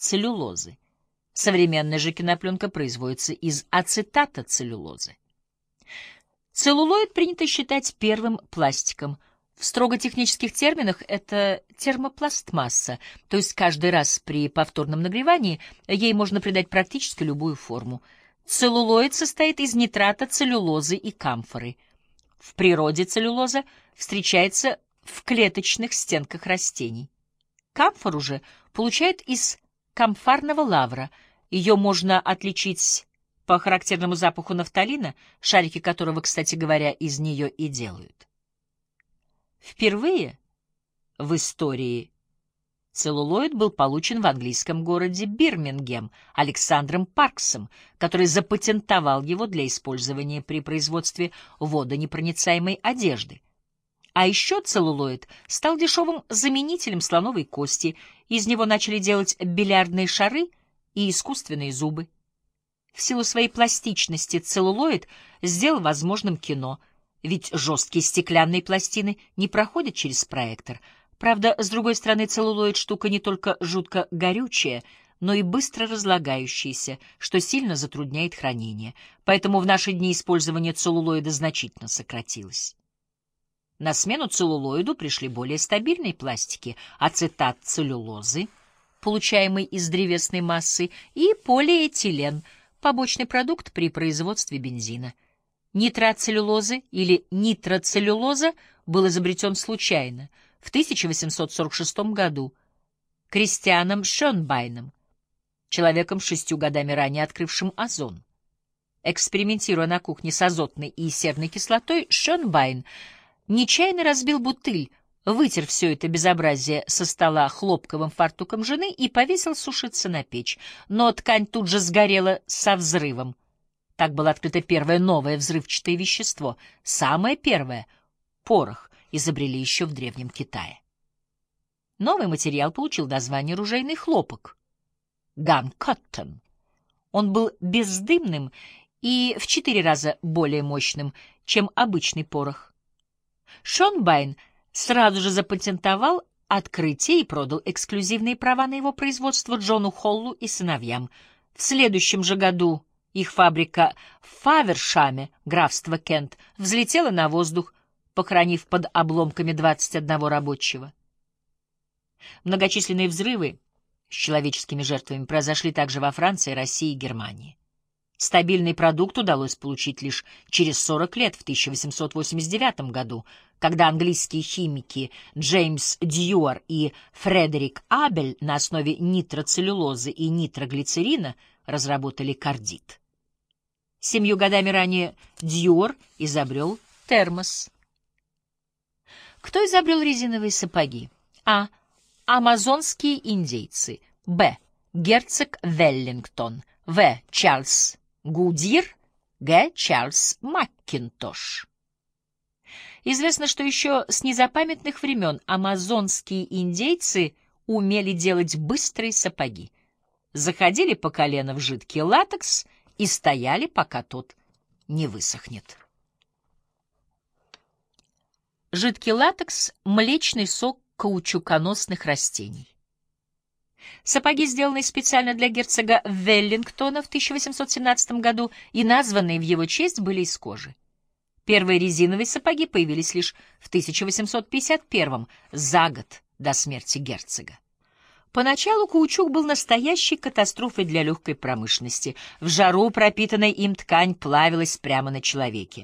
целлюлозы. Современная же кинопленка производится из ацетата целлюлозы. Целлулоид принято считать первым пластиком. В строго технических терминах это термопластмасса, то есть каждый раз при повторном нагревании ей можно придать практически любую форму. Целлулоид состоит из нитрата целлюлозы и камфоры. В природе целлюлоза встречается в клеточных стенках растений. Камфору же получают из камфарного лавра. Ее можно отличить по характерному запаху нафталина, шарики которого, кстати говоря, из нее и делают. Впервые в истории целлулоид был получен в английском городе Бирмингем Александром Парксом, который запатентовал его для использования при производстве водонепроницаемой одежды. А еще целлулоид стал дешевым заменителем слоновой кости, из него начали делать бильярдные шары и искусственные зубы. В силу своей пластичности целлулоид сделал возможным кино, ведь жесткие стеклянные пластины не проходят через проектор. Правда, с другой стороны, целлулоид — штука не только жутко горючая, но и быстро разлагающаяся, что сильно затрудняет хранение. Поэтому в наши дни использование целлулоида значительно сократилось. На смену целлулоиду пришли более стабильные пластики — ацетат целлюлозы, получаемый из древесной массы, и полиэтилен — побочный продукт при производстве бензина. Нитроцеллюлозы или нитроцеллюлоза был изобретен случайно в 1846 году Кристианом Шönбайном, человеком шестью годами ранее открывшим озон. Экспериментируя на кухне с азотной и серной кислотой, Шönбайн нечаянно разбил бутыль, вытер все это безобразие со стола хлопковым фартуком жены и повесил сушиться на печь. Но ткань тут же сгорела со взрывом. Так было открыто первое новое взрывчатое вещество. Самое первое — порох — изобрели еще в Древнем Китае. Новый материал получил название ружейный хлопок — ган-коттон. Он был бездымным и в четыре раза более мощным, чем обычный порох. Шонбайн — сразу же запатентовал открытие и продал эксклюзивные права на его производство Джону Холлу и сыновьям. В следующем же году их фабрика в Фавершаме, графство Кент, взлетела на воздух, похоронив под обломками 21 рабочего. Многочисленные взрывы с человеческими жертвами произошли также во Франции, России и Германии. Стабильный продукт удалось получить лишь через 40 лет, в 1889 году, когда английские химики Джеймс Дьюар и Фредерик Абель на основе нитроцеллюлозы и нитроглицерина разработали кардит. Семью годами ранее Дьюар изобрел термос. Кто изобрел резиновые сапоги? А. Амазонские индейцы. Б. Герцог Веллингтон. В. Чарльз Гудир, Г. Чарльз Маккинтош. Известно, что еще с незапамятных времен амазонские индейцы умели делать быстрые сапоги. Заходили по колено в жидкий латекс и стояли, пока тот не высохнет. Жидкий латекс — млечный сок каучуконосных растений. Сапоги, сделанные специально для герцога Веллингтона в 1817 году и названные в его честь, были из кожи. Первые резиновые сапоги появились лишь в 1851 за год до смерти герцога. Поначалу каучук был настоящей катастрофой для легкой промышленности. В жару пропитанная им ткань плавилась прямо на человеке.